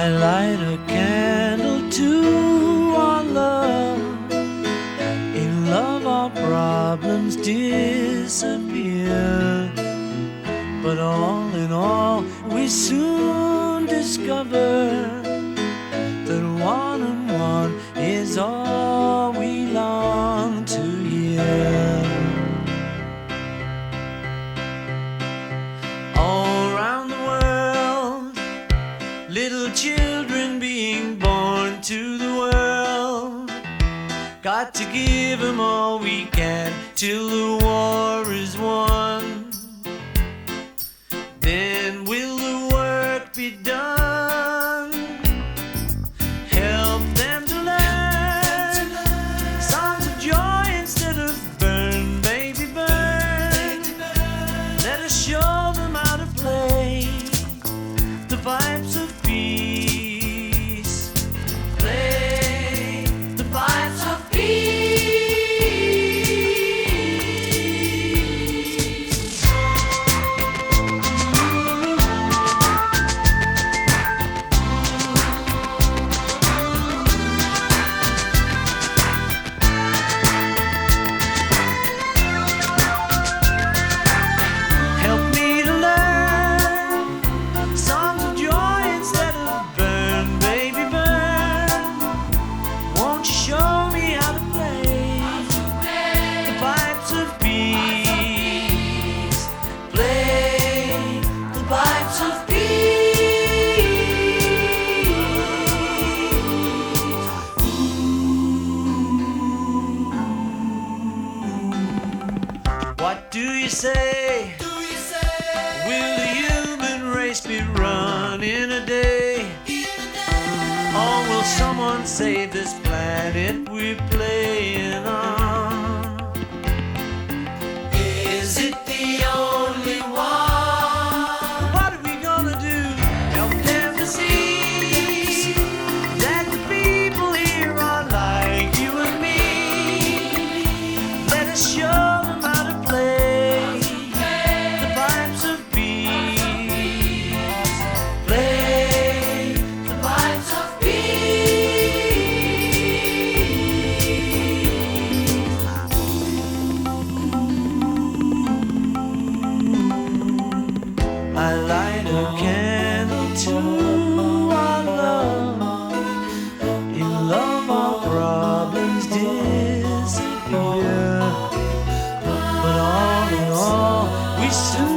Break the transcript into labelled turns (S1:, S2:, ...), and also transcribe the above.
S1: I light a candle to our love. In love, our problems disappear. But all in all, we soon discover little children being born to the world. Got to give them all we can till the What do you say? Will the human race be run in a day? Or will someone save this planet we play? candle to our love. In love, our problems disappear. But all in all, we soon.